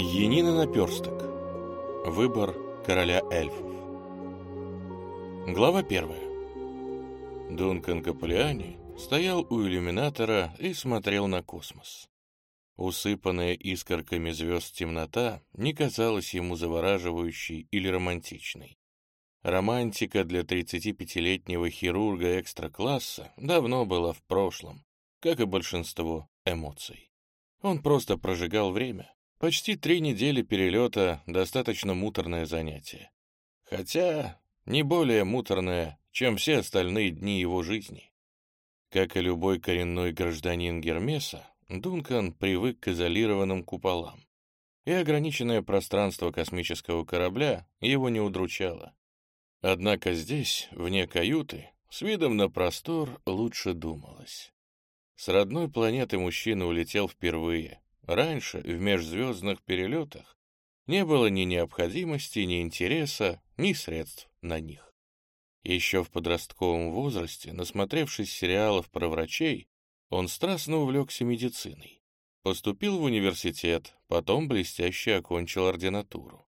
Енина наперсток. Выбор короля эльфов. Глава первая. Дункан Капулиани стоял у иллюминатора и смотрел на космос. Усыпанная искорками звезд темнота не казалась ему завораживающей или романтичной. Романтика для 35-летнего хирурга экстра-класса давно была в прошлом, как и большинство эмоций. Он просто прожигал время, Почти три недели перелета — достаточно муторное занятие. Хотя не более муторное, чем все остальные дни его жизни. Как и любой коренной гражданин Гермеса, Дункан привык к изолированным куполам, и ограниченное пространство космического корабля его не удручало. Однако здесь, вне каюты, с видом на простор лучше думалось. С родной планеты мужчина улетел впервые, Раньше, в межзвездных перелетах, не было ни необходимости, ни интереса, ни средств на них. Еще в подростковом возрасте, насмотревшись сериалов про врачей, он страстно увлекся медициной. Поступил в университет, потом блестяще окончил ординатуру.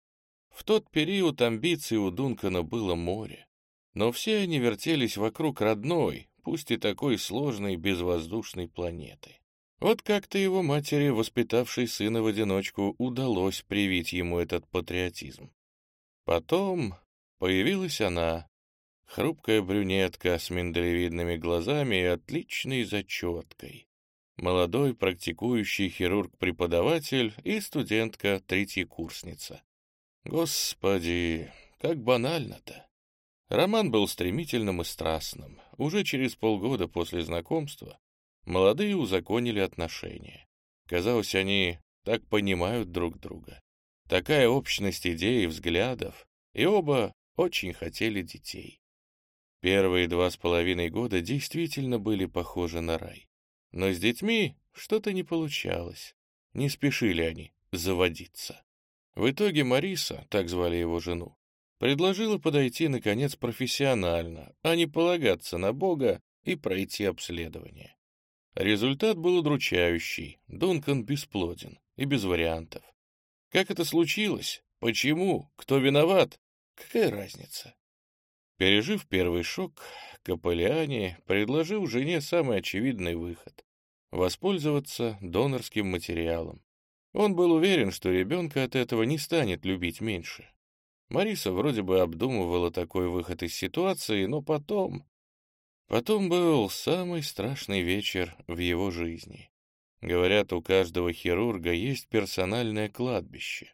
В тот период амбиций у Дункана было море, но все они вертелись вокруг родной, пусть и такой сложной безвоздушной планеты. Вот как-то его матери, воспитавшей сына в одиночку, удалось привить ему этот патриотизм. Потом появилась она, хрупкая брюнетка с миндалевидными глазами и отличной зачеткой. Молодой практикующий хирург-преподаватель и студентка-третьекурсница. Господи, как банально-то. Роман был стремительным и страстным. Уже через полгода после знакомства Молодые узаконили отношения. Казалось, они так понимают друг друга. Такая общность идей и взглядов, и оба очень хотели детей. Первые два с половиной года действительно были похожи на рай. Но с детьми что-то не получалось. Не спешили они заводиться. В итоге Мариса, так звали его жену, предложила подойти, наконец, профессионально, а не полагаться на Бога и пройти обследование. Результат был удручающий. Дункан бесплоден и без вариантов. Как это случилось? Почему? Кто виноват? Какая разница? Пережив первый шок, Капеллиани предложил жене самый очевидный выход — воспользоваться донорским материалом. Он был уверен, что ребенка от этого не станет любить меньше. Мариса вроде бы обдумывала такой выход из ситуации, но потом Потом был самый страшный вечер в его жизни. Говорят, у каждого хирурга есть персональное кладбище.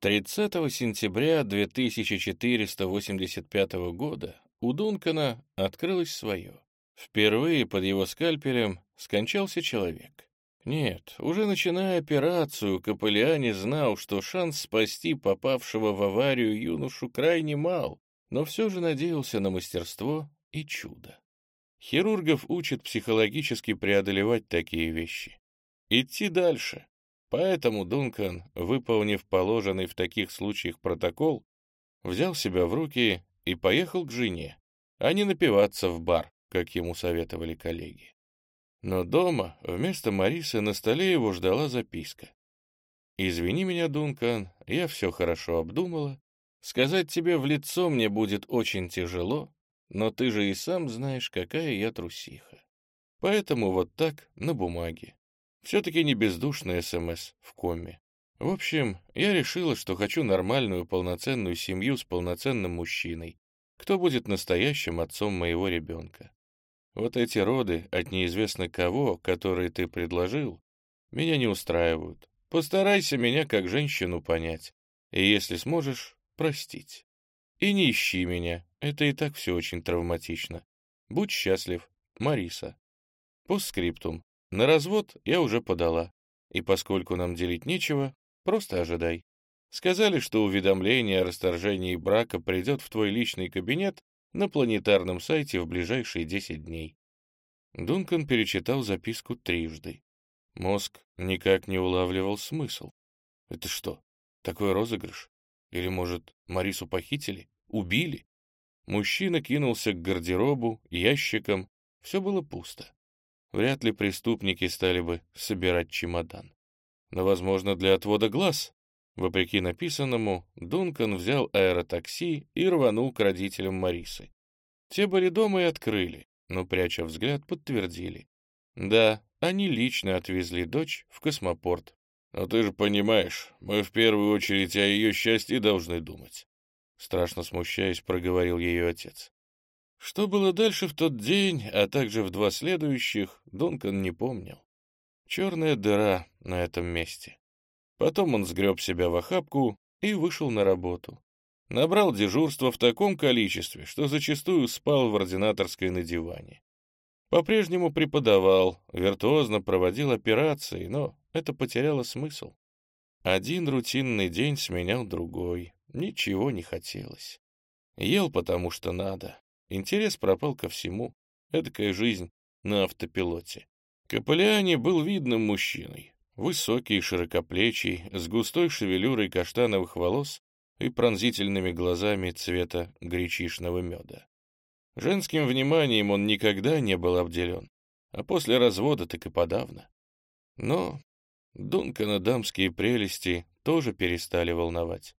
30 сентября 2485 года у Дункана открылось свое. Впервые под его скальпелем скончался человек. Нет, уже начиная операцию, Капеллиани знал, что шанс спасти попавшего в аварию юношу крайне мал, но все же надеялся на мастерство и чудо. Хирургов учат психологически преодолевать такие вещи. Идти дальше. Поэтому Дункан, выполнив положенный в таких случаях протокол, взял себя в руки и поехал к жене, а не напиваться в бар, как ему советовали коллеги. Но дома вместо Марисы на столе его ждала записка. «Извини меня, Дункан, я все хорошо обдумала. Сказать тебе в лицо мне будет очень тяжело, но ты же и сам знаешь, какая я трусиха. Поэтому вот так, на бумаге. Все-таки не бездушный СМС в коме. В общем, я решила, что хочу нормальную полноценную семью с полноценным мужчиной, кто будет настоящим отцом моего ребенка. Вот эти роды от неизвестно кого, которые ты предложил, меня не устраивают. Постарайся меня как женщину понять, и если сможешь, простить. И не ищи меня, это и так все очень травматично. Будь счастлив, Мариса. Постскриптум. На развод я уже подала. И поскольку нам делить нечего, просто ожидай. Сказали, что уведомление о расторжении брака придет в твой личный кабинет на планетарном сайте в ближайшие 10 дней. Дункан перечитал записку трижды. Мозг никак не улавливал смысл. Это что, такой розыгрыш? Или, может, Марису похитили? Убили? Мужчина кинулся к гардеробу, ящикам. Все было пусто. Вряд ли преступники стали бы собирать чемодан. Но, возможно, для отвода глаз. Вопреки написанному, Дункан взял аэротакси и рванул к родителям Марисы. Те были дома и открыли, но, пряча взгляд, подтвердили. Да, они лично отвезли дочь в космопорт. «Но ты же понимаешь, мы в первую очередь о ее счастье должны думать», страшно смущаясь, проговорил ее отец. Что было дальше в тот день, а также в два следующих, Дункан не помнил. Черная дыра на этом месте. Потом он сгреб себя в охапку и вышел на работу. Набрал дежурство в таком количестве, что зачастую спал в ординаторской на диване. По-прежнему преподавал, виртуозно проводил операции, но это потеряло смысл. Один рутинный день сменял другой, ничего не хотелось. Ел потому что надо, интерес пропал ко всему, эдакая жизнь на автопилоте. Каполиани был видным мужчиной, Высокий, широкоплечий, с густой шевелюрой каштановых волос и пронзительными глазами цвета гречишного меда. Женским вниманием он никогда не был обделен, а после развода так и подавно. Но Дункана дамские прелести тоже перестали волновать.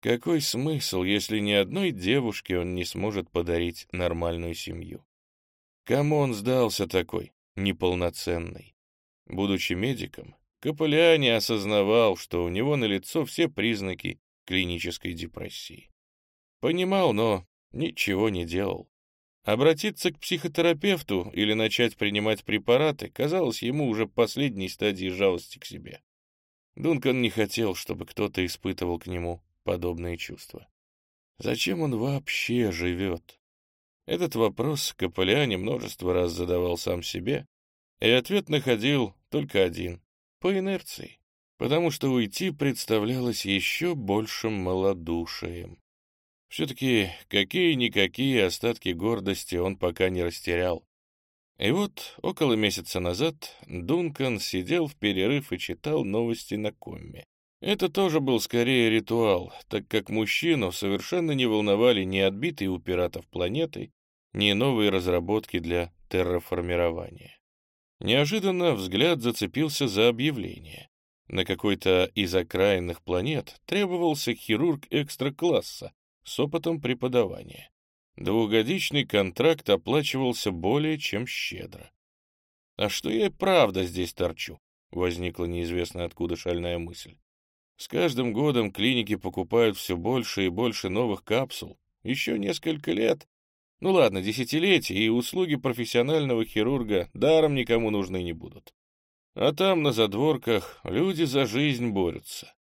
Какой смысл, если ни одной девушке он не сможет подарить нормальную семью? Кому он сдался такой, неполноценный? Будучи медиком, Каполиани осознавал, что у него налицо все признаки клинической депрессии. Понимал, но ничего не делал. Обратиться к психотерапевту или начать принимать препараты казалось ему уже последней стадией жалости к себе. Дункан не хотел, чтобы кто-то испытывал к нему подобные чувства. Зачем он вообще живет? Этот вопрос Каполиани множество раз задавал сам себе, и ответ находил только один по инерции, потому что уйти представлялось еще большим малодушием. Все-таки какие-никакие остатки гордости он пока не растерял. И вот около месяца назад Дункан сидел в перерыв и читал новости на комме. Это тоже был скорее ритуал, так как мужчину совершенно не волновали ни отбитые у пиратов планеты, ни новые разработки для терраформирования. Неожиданно взгляд зацепился за объявление. На какой-то из окраинных планет требовался хирург экстра-класса с опытом преподавания. Двухгодичный контракт оплачивался более чем щедро. «А что я и правда здесь торчу?» — возникла неизвестно откуда шальная мысль. «С каждым годом клиники покупают все больше и больше новых капсул. Еще несколько лет, ну ладно, десятилетия, и услуги профессионального хирурга даром никому нужны не будут. А там, на задворках, люди за жизнь борются.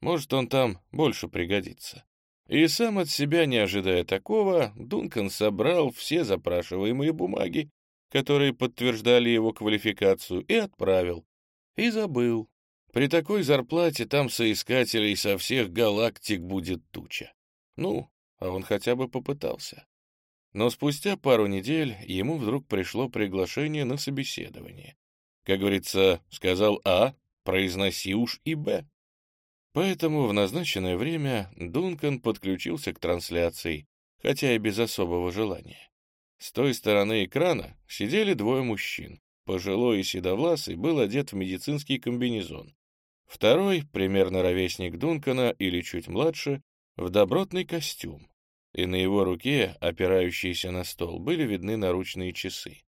Может, он там больше пригодится. И сам от себя, не ожидая такого, Дункан собрал все запрашиваемые бумаги, которые подтверждали его квалификацию, и отправил. И забыл. При такой зарплате там соискателей со всех галактик будет туча. Ну, а он хотя бы попытался. Но спустя пару недель ему вдруг пришло приглашение на собеседование. Как говорится, сказал А, произноси уж и Б. Поэтому в назначенное время Дункан подключился к трансляции, хотя и без особого желания. С той стороны экрана сидели двое мужчин. Пожилой и седовласый был одет в медицинский комбинезон. Второй, примерно ровесник Дункана или чуть младше, в добротный костюм, и на его руке, опирающейся на стол, были видны наручные часы.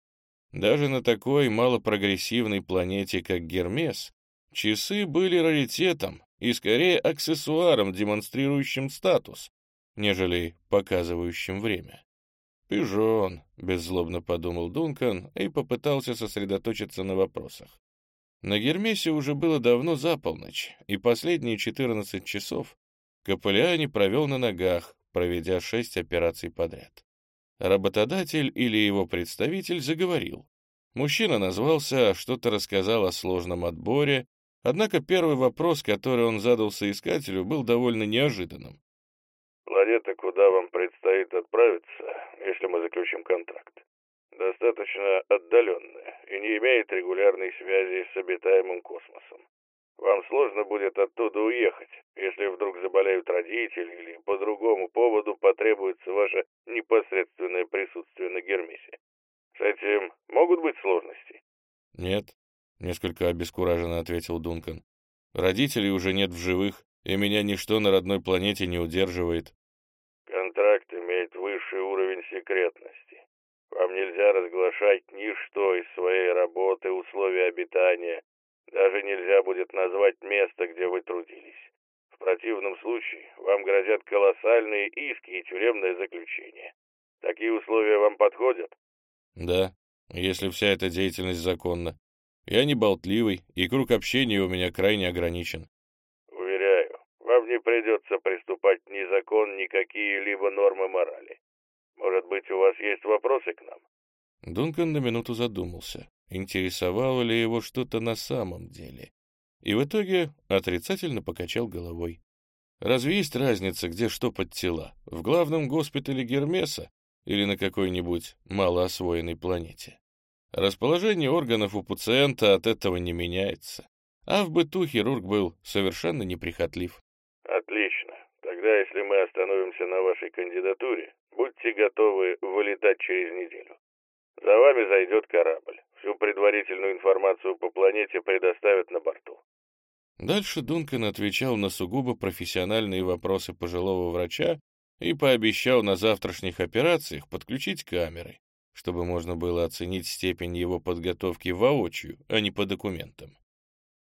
Даже на такой малопрогрессивной планете, как Гермес, часы были раритетом и скорее аксессуаром, демонстрирующим статус, нежели показывающим время. «Пижон», — беззлобно подумал Дункан и попытался сосредоточиться на вопросах. На Гермесе уже было давно за полночь, и последние 14 часов Каполиани провел на ногах, проведя шесть операций подряд. Работодатель или его представитель заговорил. Мужчина назвался, что-то рассказал о сложном отборе, однако первый вопрос, который он задал соискателю, был довольно неожиданным. «Планета, куда вам предстоит отправиться, если мы заключим контракт, достаточно отдаленная и не имеет регулярной связи с обитаемым космосом. Вам сложно будет оттуда уехать, если вдруг заболеют родители или по другому поводу потребуется ваше непосредственное присутствие на Гермесе. С этим могут быть сложности? Нет, несколько обескураженно ответил Дункан. Родителей уже нет в живых, и меня ничто на родной планете не удерживает. Контракт имеет высший уровень секретности. Вам нельзя разглашать ничто из своей работы, условий обитания. Даже нельзя будет назвать место, где вы трудились. В противном случае вам грозят колоссальные иски и тюремное заключение. Такие условия вам подходят? Да, если вся эта деятельность законна. Я не болтливый, и круг общения у меня крайне ограничен. Уверяю, вам не придется приступать ни закон, ни какие-либо нормы морали. Может быть, у вас есть вопросы к нам? Дункан на минуту задумался, интересовало ли его что-то на самом деле. И в итоге отрицательно покачал головой. Разве есть разница, где что под тела? В главном госпитале Гермеса или на какой-нибудь малоосвоенной планете? Расположение органов у пациента от этого не меняется. А в быту хирург был совершенно неприхотлив. Тогда, если мы остановимся на вашей кандидатуре, будьте готовы вылетать через неделю. За вами зайдет корабль. Всю предварительную информацию по планете предоставят на борту. Дальше Дункан отвечал на сугубо профессиональные вопросы пожилого врача и пообещал на завтрашних операциях подключить камеры, чтобы можно было оценить степень его подготовки воочию, а не по документам.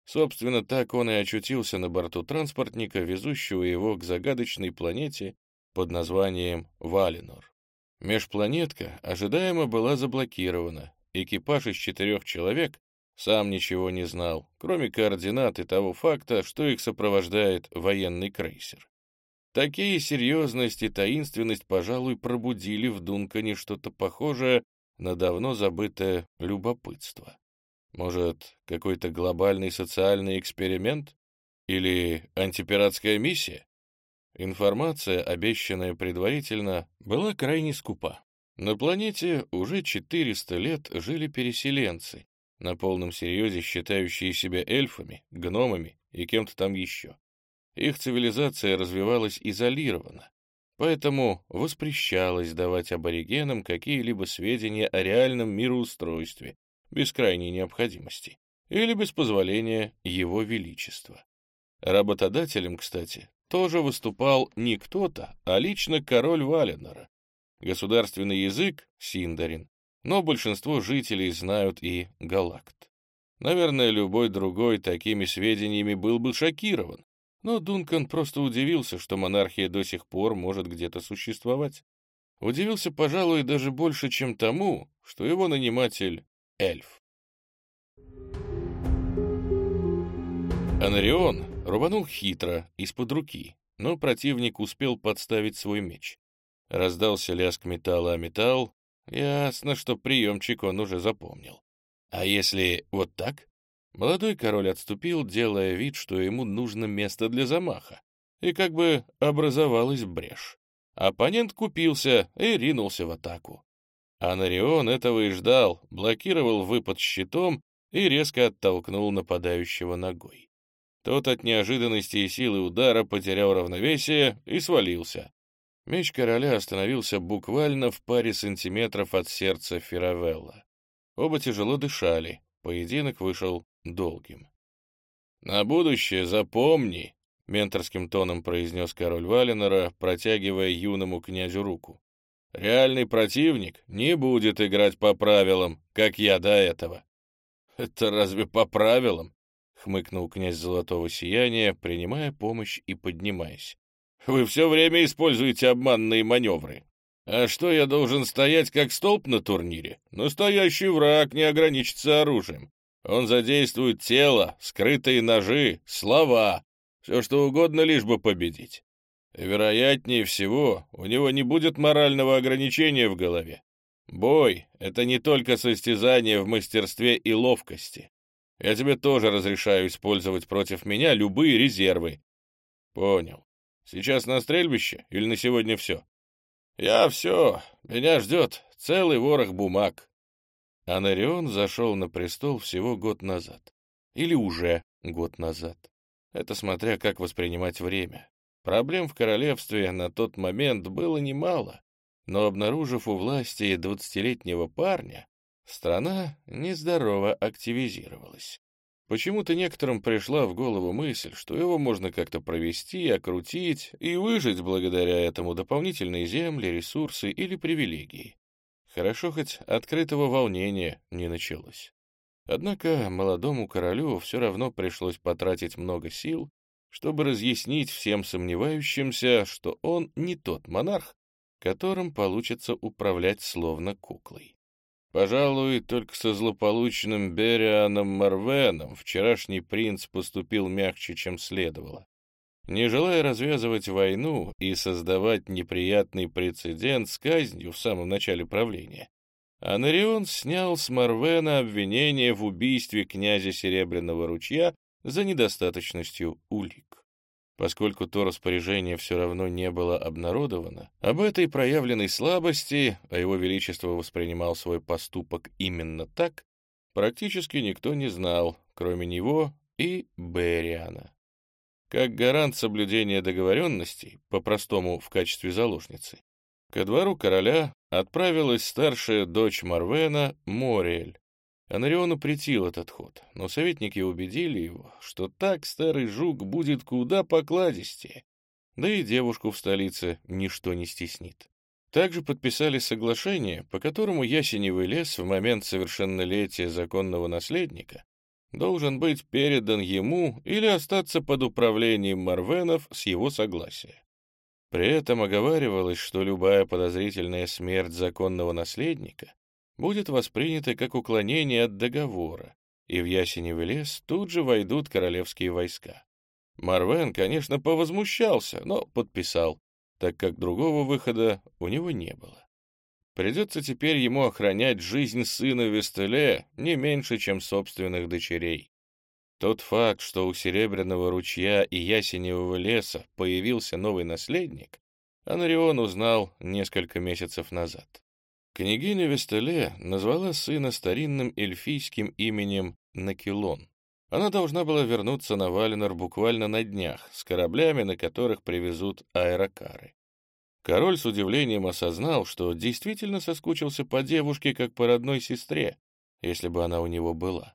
Собственно, так он и очутился на борту транспортника, везущего его к загадочной планете под названием Валинор. Межпланетка ожидаемо была заблокирована. Экипаж из четырех человек сам ничего не знал, кроме координат и того факта, что их сопровождает военный крейсер. Такие серьезность и таинственность, пожалуй, пробудили в Дункане что-то похожее на давно забытое любопытство. Может, какой-то глобальный социальный эксперимент? Или антипиратская миссия? Информация, обещанная предварительно, была крайне скупа. На планете уже 400 лет жили переселенцы, на полном серьезе считающие себя эльфами, гномами и кем-то там еще. Их цивилизация развивалась изолированно, поэтому воспрещалось давать аборигенам какие-либо сведения о реальном мироустройстве, без крайней необходимости, или без позволения Его Величества. Работодателем, кстати, тоже выступал не кто-то, а лично король Валенора. Государственный язык — синдарин, но большинство жителей знают и галакт. Наверное, любой другой такими сведениями был бы шокирован, но Дункан просто удивился, что монархия до сих пор может где-то существовать. Удивился, пожалуй, даже больше, чем тому, что его наниматель — эльф. Анарион рубанул хитро, из-под руки, но противник успел подставить свой меч. Раздался лязг металла о металл, Ясно, что приемчик он уже запомнил. А если вот так? Молодой король отступил, делая вид, что ему нужно место для замаха. И как бы образовалась брешь. Оппонент купился и ринулся в атаку. Анарион этого и ждал, блокировал выпад щитом и резко оттолкнул нападающего ногой. Тот от неожиданности и силы удара потерял равновесие и свалился. Меч короля остановился буквально в паре сантиметров от сердца Фиравелла. Оба тяжело дышали, поединок вышел долгим. «На будущее запомни», — менторским тоном произнес король Валенора, протягивая юному князю руку. «Реальный противник не будет играть по правилам, как я до этого». «Это разве по правилам?» — хмыкнул князь Золотого Сияния, принимая помощь и поднимаясь. Вы все время используете обманные маневры. А что, я должен стоять как столб на турнире? Настоящий враг не ограничится оружием. Он задействует тело, скрытые ножи, слова, все что угодно, лишь бы победить. Вероятнее всего, у него не будет морального ограничения в голове. Бой — это не только состязание в мастерстве и ловкости. Я тебе тоже разрешаю использовать против меня любые резервы. Понял. Сейчас на стрельбище или на сегодня все? Я все. Меня ждет целый ворох бумаг. Анарион зашел на престол всего год назад. Или уже год назад. Это смотря как воспринимать время. Проблем в королевстве на тот момент было немало, но обнаружив у власти двадцатилетнего парня, страна нездорово активизировалась. Почему-то некоторым пришла в голову мысль, что его можно как-то провести, окрутить и выжить благодаря этому дополнительные земли, ресурсы или привилегии. Хорошо хоть открытого волнения не началось. Однако молодому королю все равно пришлось потратить много сил, чтобы разъяснить всем сомневающимся, что он не тот монарх, которым получится управлять словно куклой. Пожалуй, только со злополучным Берианом Марвеном вчерашний принц поступил мягче, чем следовало. Не желая развязывать войну и создавать неприятный прецедент с казнью в самом начале правления, Анарион снял с Марвена обвинение в убийстве князя Серебряного ручья за недостаточностью улик. Поскольку то распоряжение все равно не было обнародовано, об этой проявленной слабости, а его величество воспринимал свой поступок именно так, практически никто не знал, кроме него и Бериана. Как гарант соблюдения договоренностей, по-простому в качестве заложницы, ко двору короля отправилась старшая дочь Марвена Мориэль, Анариону претил этот ход, но советники убедили его, что так старый жук будет куда покладистее, да и девушку в столице ничто не стеснит. Также подписали соглашение, по которому ясеневый лес в момент совершеннолетия законного наследника должен быть передан ему или остаться под управлением Марвенов с его согласия. При этом оговаривалось, что любая подозрительная смерть законного наследника будет воспринято как уклонение от договора, и в Ясеневый лес тут же войдут королевские войска. Марвен, конечно, повозмущался, но подписал, так как другого выхода у него не было. Придется теперь ему охранять жизнь сына Вестеле не меньше, чем собственных дочерей. Тот факт, что у Серебряного ручья и Ясеневого леса появился новый наследник, Анарион узнал несколько месяцев назад. Княгиня Вестеле назвала сына старинным эльфийским именем Накилон. Она должна была вернуться на Валенор буквально на днях, с кораблями, на которых привезут аэрокары. Король с удивлением осознал, что действительно соскучился по девушке, как по родной сестре, если бы она у него была.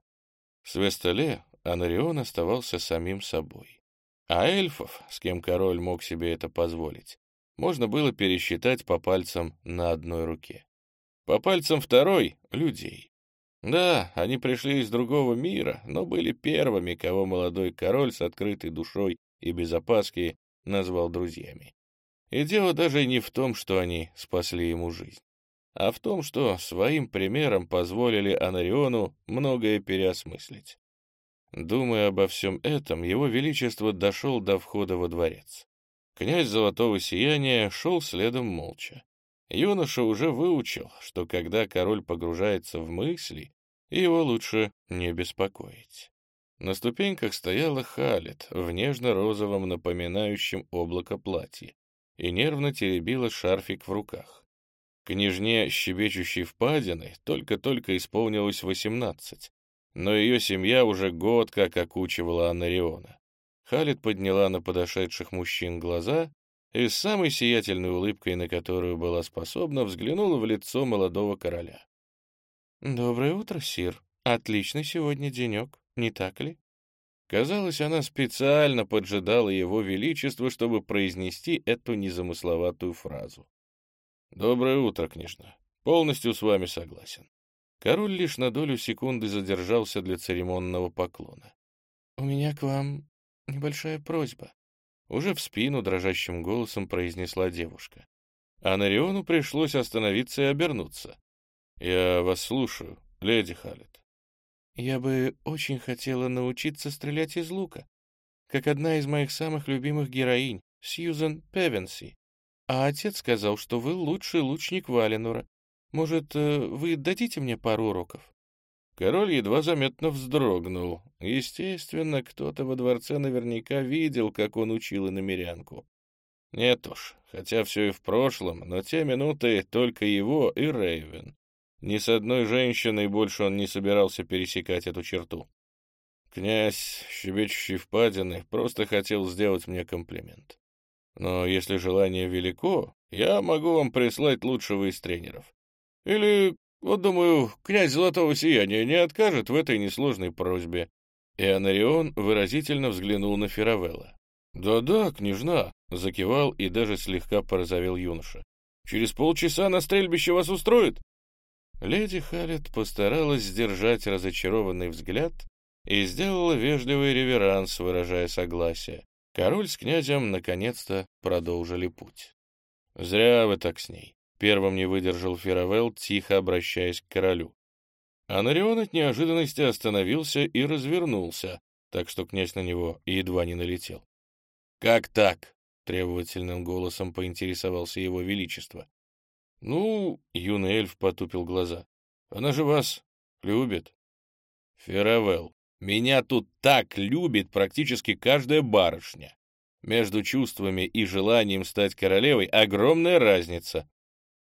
С Вестеле Анарион оставался самим собой. А эльфов, с кем король мог себе это позволить, можно было пересчитать по пальцам на одной руке. По пальцам второй — людей. Да, они пришли из другого мира, но были первыми, кого молодой король с открытой душой и без опаски назвал друзьями. И дело даже не в том, что они спасли ему жизнь, а в том, что своим примером позволили Анариону многое переосмыслить. Думая обо всем этом, его величество дошел до входа во дворец. Князь Золотого Сияния шел следом молча. Юноша уже выучил, что когда король погружается в мысли, его лучше не беспокоить. На ступеньках стояла Халет в нежно-розовом напоминающем облако платье и нервно теребила шарфик в руках. Княжне, щебечущей впадины, только-только исполнилось восемнадцать, но ее семья уже год как окучивала Анариона. Халет подняла на подошедших мужчин глаза и с самой сиятельной улыбкой, на которую была способна, взглянула в лицо молодого короля. «Доброе утро, сир. Отличный сегодня денек, не так ли?» Казалось, она специально поджидала его величество, чтобы произнести эту незамысловатую фразу. «Доброе утро, княжна. Полностью с вами согласен». Король лишь на долю секунды задержался для церемонного поклона. «У меня к вам небольшая просьба», уже в спину дрожащим голосом произнесла девушка. А Нариону пришлось остановиться и обернуться. «Я вас слушаю, леди Халет». «Я бы очень хотела научиться стрелять из лука, как одна из моих самых любимых героинь, Сьюзен Певенси. А отец сказал, что вы лучший лучник Валенура. Может, э, вы дадите мне пару уроков?» Король едва заметно вздрогнул. Естественно, кто-то во дворце наверняка видел, как он учил иномерянку. Нет уж, хотя все и в прошлом, но те минуты только его и Рейвен. Ни с одной женщиной больше он не собирался пересекать эту черту. Князь, щебечущий впадины, просто хотел сделать мне комплимент. Но если желание велико, я могу вам прислать лучшего из тренеров. Или вот, думаю, князь Золотого Сияния не откажет в этой несложной просьбе. И Анарион выразительно взглянул на Феравелла. «Да-да, княжна», — закивал и даже слегка порозовел юноша. «Через полчаса на стрельбище вас устроит?» Леди Халет постаралась сдержать разочарованный взгляд и сделала вежливый реверанс, выражая согласие. Король с князем наконец-то продолжили путь. «Зря вы так с ней», — первым не выдержал Феравелл, тихо обращаясь к королю. Анарион от неожиданности остановился и развернулся, так что князь на него едва не налетел. «Как так?» — требовательным голосом поинтересовался его величество. «Ну...» — юный эльф потупил глаза. «Она же вас любит». «Феравелл, меня тут так любит практически каждая барышня. Между чувствами и желанием стать королевой огромная разница».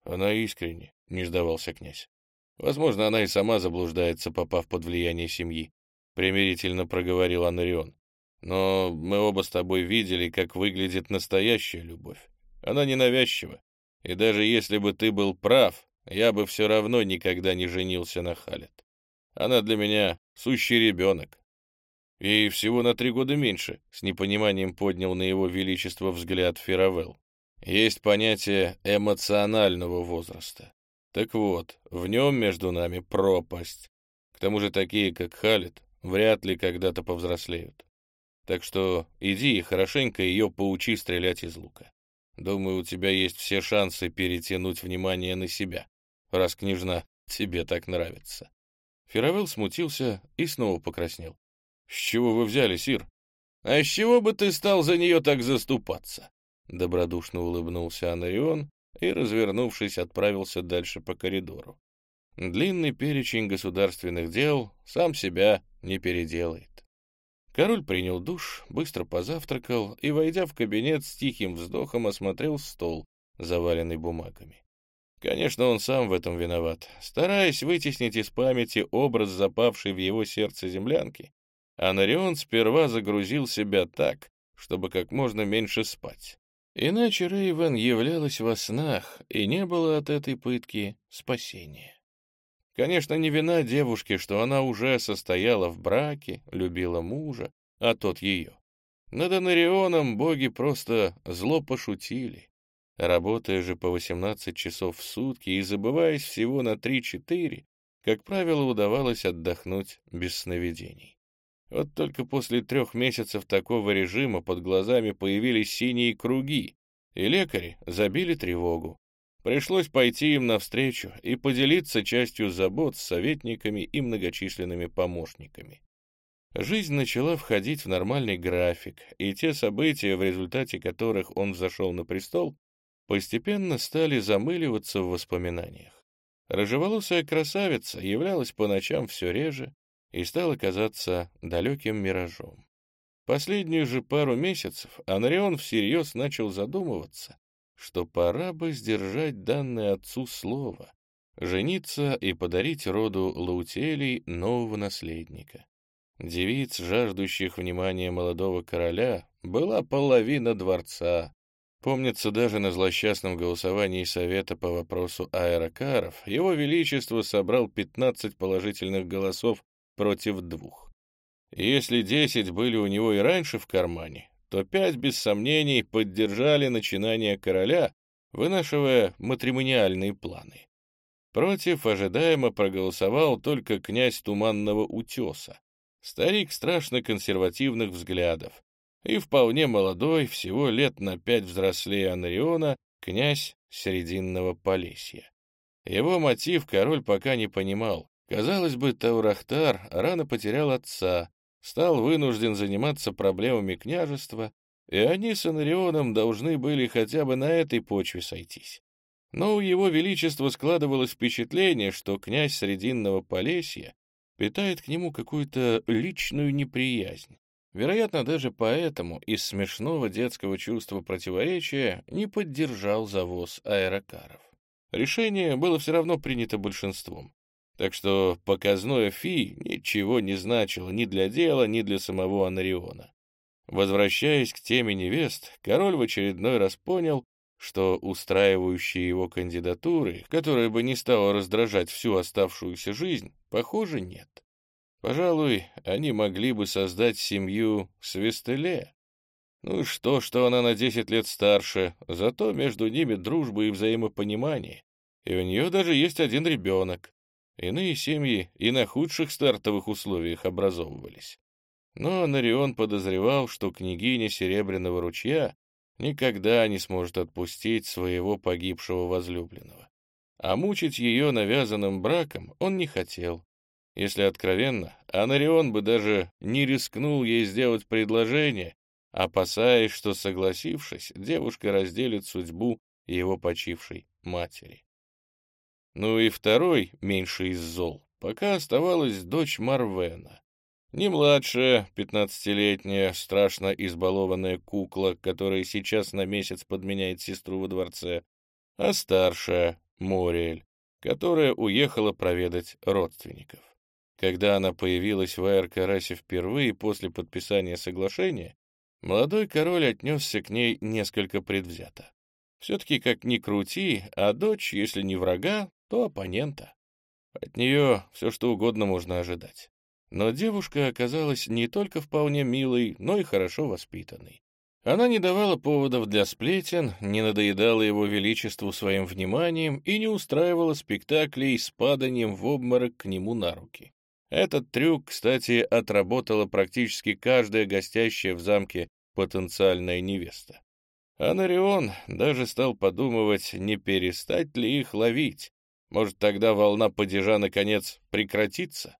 «Она искренне», — не сдавался князь. «Возможно, она и сама заблуждается, попав под влияние семьи», — примирительно проговорил Анарион. Но мы оба с тобой видели, как выглядит настоящая любовь. Она ненавязчива. И даже если бы ты был прав, я бы все равно никогда не женился на Халет. Она для меня сущий ребенок. И всего на три года меньше, с непониманием поднял на его величество взгляд Феравелл. Есть понятие эмоционального возраста. Так вот, в нем между нами пропасть. К тому же такие, как Халет, вряд ли когда-то повзрослеют. Так что иди и хорошенько ее поучи стрелять из лука. Думаю, у тебя есть все шансы перетянуть внимание на себя, раз княжна тебе так нравится. Феравелл смутился и снова покраснел. — С чего вы взяли, Сир? — А с чего бы ты стал за нее так заступаться? Добродушно улыбнулся Анарион и, развернувшись, отправился дальше по коридору. Длинный перечень государственных дел сам себя не переделает. Король принял душ, быстро позавтракал и, войдя в кабинет, с тихим вздохом осмотрел стол, заваленный бумагами. Конечно, он сам в этом виноват. Стараясь вытеснить из памяти образ запавшей в его сердце землянки, Анарион сперва загрузил себя так, чтобы как можно меньше спать. Иначе Рейвен являлась во снах, и не было от этой пытки спасения. Конечно, не вина девушки, что она уже состояла в браке, любила мужа, а тот ее. Над Анарионом боги просто зло пошутили. Работая же по 18 часов в сутки и забываясь всего на 3-4, как правило, удавалось отдохнуть без сновидений. Вот только после трех месяцев такого режима под глазами появились синие круги, и лекари забили тревогу. Пришлось пойти им навстречу и поделиться частью забот с советниками и многочисленными помощниками. Жизнь начала входить в нормальный график, и те события, в результате которых он взошел на престол, постепенно стали замыливаться в воспоминаниях. Рыжеволосая красавица являлась по ночам все реже и стала казаться далеким миражом. Последнюю же пару месяцев Анрион всерьез начал задумываться, что пора бы сдержать данное отцу слово, жениться и подарить роду Лаутелей нового наследника. Девиц, жаждущих внимания молодого короля, была половина дворца. Помнится, даже на злосчастном голосовании Совета по вопросу аэрокаров его Величество собрал 15 положительных голосов против двух. Если 10 были у него и раньше в кармане, то пять, без сомнений, поддержали начинание короля, вынашивая матримониальные планы. Против ожидаемо проголосовал только князь Туманного Утеса, старик страшно консервативных взглядов, и вполне молодой, всего лет на пять взрослее Анриона, князь Срединного Полесья. Его мотив король пока не понимал. Казалось бы, Таурахтар рано потерял отца, стал вынужден заниматься проблемами княжества, и они с Анарионом должны были хотя бы на этой почве сойтись. Но у его величества складывалось впечатление, что князь Срединного Полесья питает к нему какую-то личную неприязнь. Вероятно, даже поэтому из смешного детского чувства противоречия не поддержал завоз аэрокаров. Решение было все равно принято большинством. Так что показное фи ничего не значило ни для дела, ни для самого Анариона. Возвращаясь к теме невест, король в очередной раз понял, что устраивающие его кандидатуры, которая бы не стала раздражать всю оставшуюся жизнь, похоже, нет. Пожалуй, они могли бы создать семью Свистеле. Ну что, что она на десять лет старше, зато между ними дружба и взаимопонимание, и у нее даже есть один ребенок. Иные семьи и на худших стартовых условиях образовывались. Но Нарион подозревал, что княгиня Серебряного ручья никогда не сможет отпустить своего погибшего возлюбленного. А мучить ее навязанным браком он не хотел. Если откровенно, Анарион бы даже не рискнул ей сделать предложение, опасаясь, что, согласившись, девушка разделит судьбу его почившей матери. Ну и второй, меньший из зол, пока оставалась дочь Марвена. Не младшая, пятнадцатилетняя, страшно избалованная кукла, которая сейчас на месяц подменяет сестру во дворце, а старшая, Мориэль, которая уехала проведать родственников. Когда она появилась в Аэр-Карасе впервые после подписания соглашения, молодой король отнесся к ней несколько предвзято. Все-таки, как ни крути, а дочь, если не врага, то оппонента. От нее все что угодно можно ожидать. Но девушка оказалась не только вполне милой, но и хорошо воспитанной. Она не давала поводов для сплетен, не надоедала его величеству своим вниманием и не устраивала спектаклей с паданием в обморок к нему на руки. Этот трюк, кстати, отработала практически каждая гостящая в замке потенциальная невеста. А Нарион даже стал подумывать, не перестать ли их ловить. Может, тогда волна падежа наконец прекратится?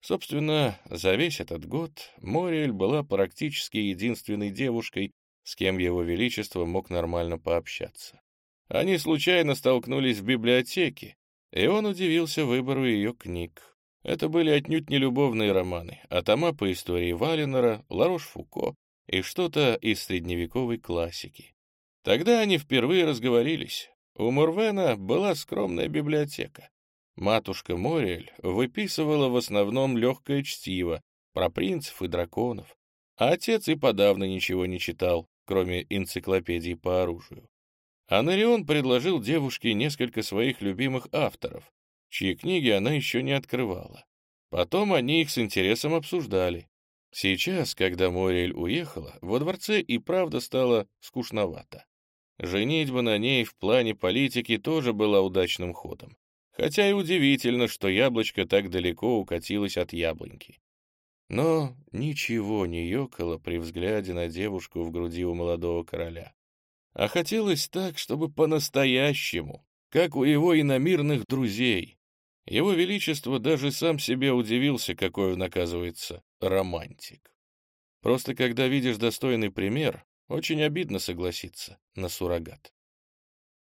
Собственно, за весь этот год Мориэль была практически единственной девушкой, с кем его величество мог нормально пообщаться. Они случайно столкнулись в библиотеке, и он удивился выбору ее книг. Это были отнюдь не любовные романы, а тома по истории Валенора, Ларош-Фуко и что-то из средневековой классики. Тогда они впервые разговорились. У Мурвена была скромная библиотека. Матушка Мориэль выписывала в основном легкое чтиво про принцев и драконов, а отец и подавно ничего не читал, кроме энциклопедий по оружию. Анарион предложил девушке несколько своих любимых авторов, чьи книги она еще не открывала. Потом они их с интересом обсуждали. Сейчас, когда Мориэль уехала, во дворце и правда стало скучновато. Женитьба на ней в плане политики тоже была удачным ходом. Хотя и удивительно, что яблочко так далеко укатилось от яблоньки. Но ничего не ёкало при взгляде на девушку в груди у молодого короля. А хотелось так, чтобы по-настоящему, как у его иномирных друзей, его Величество даже сам себе удивился, какой он, оказывается, романтик. Просто когда видишь достойный пример, очень обидно согласиться на суррогат.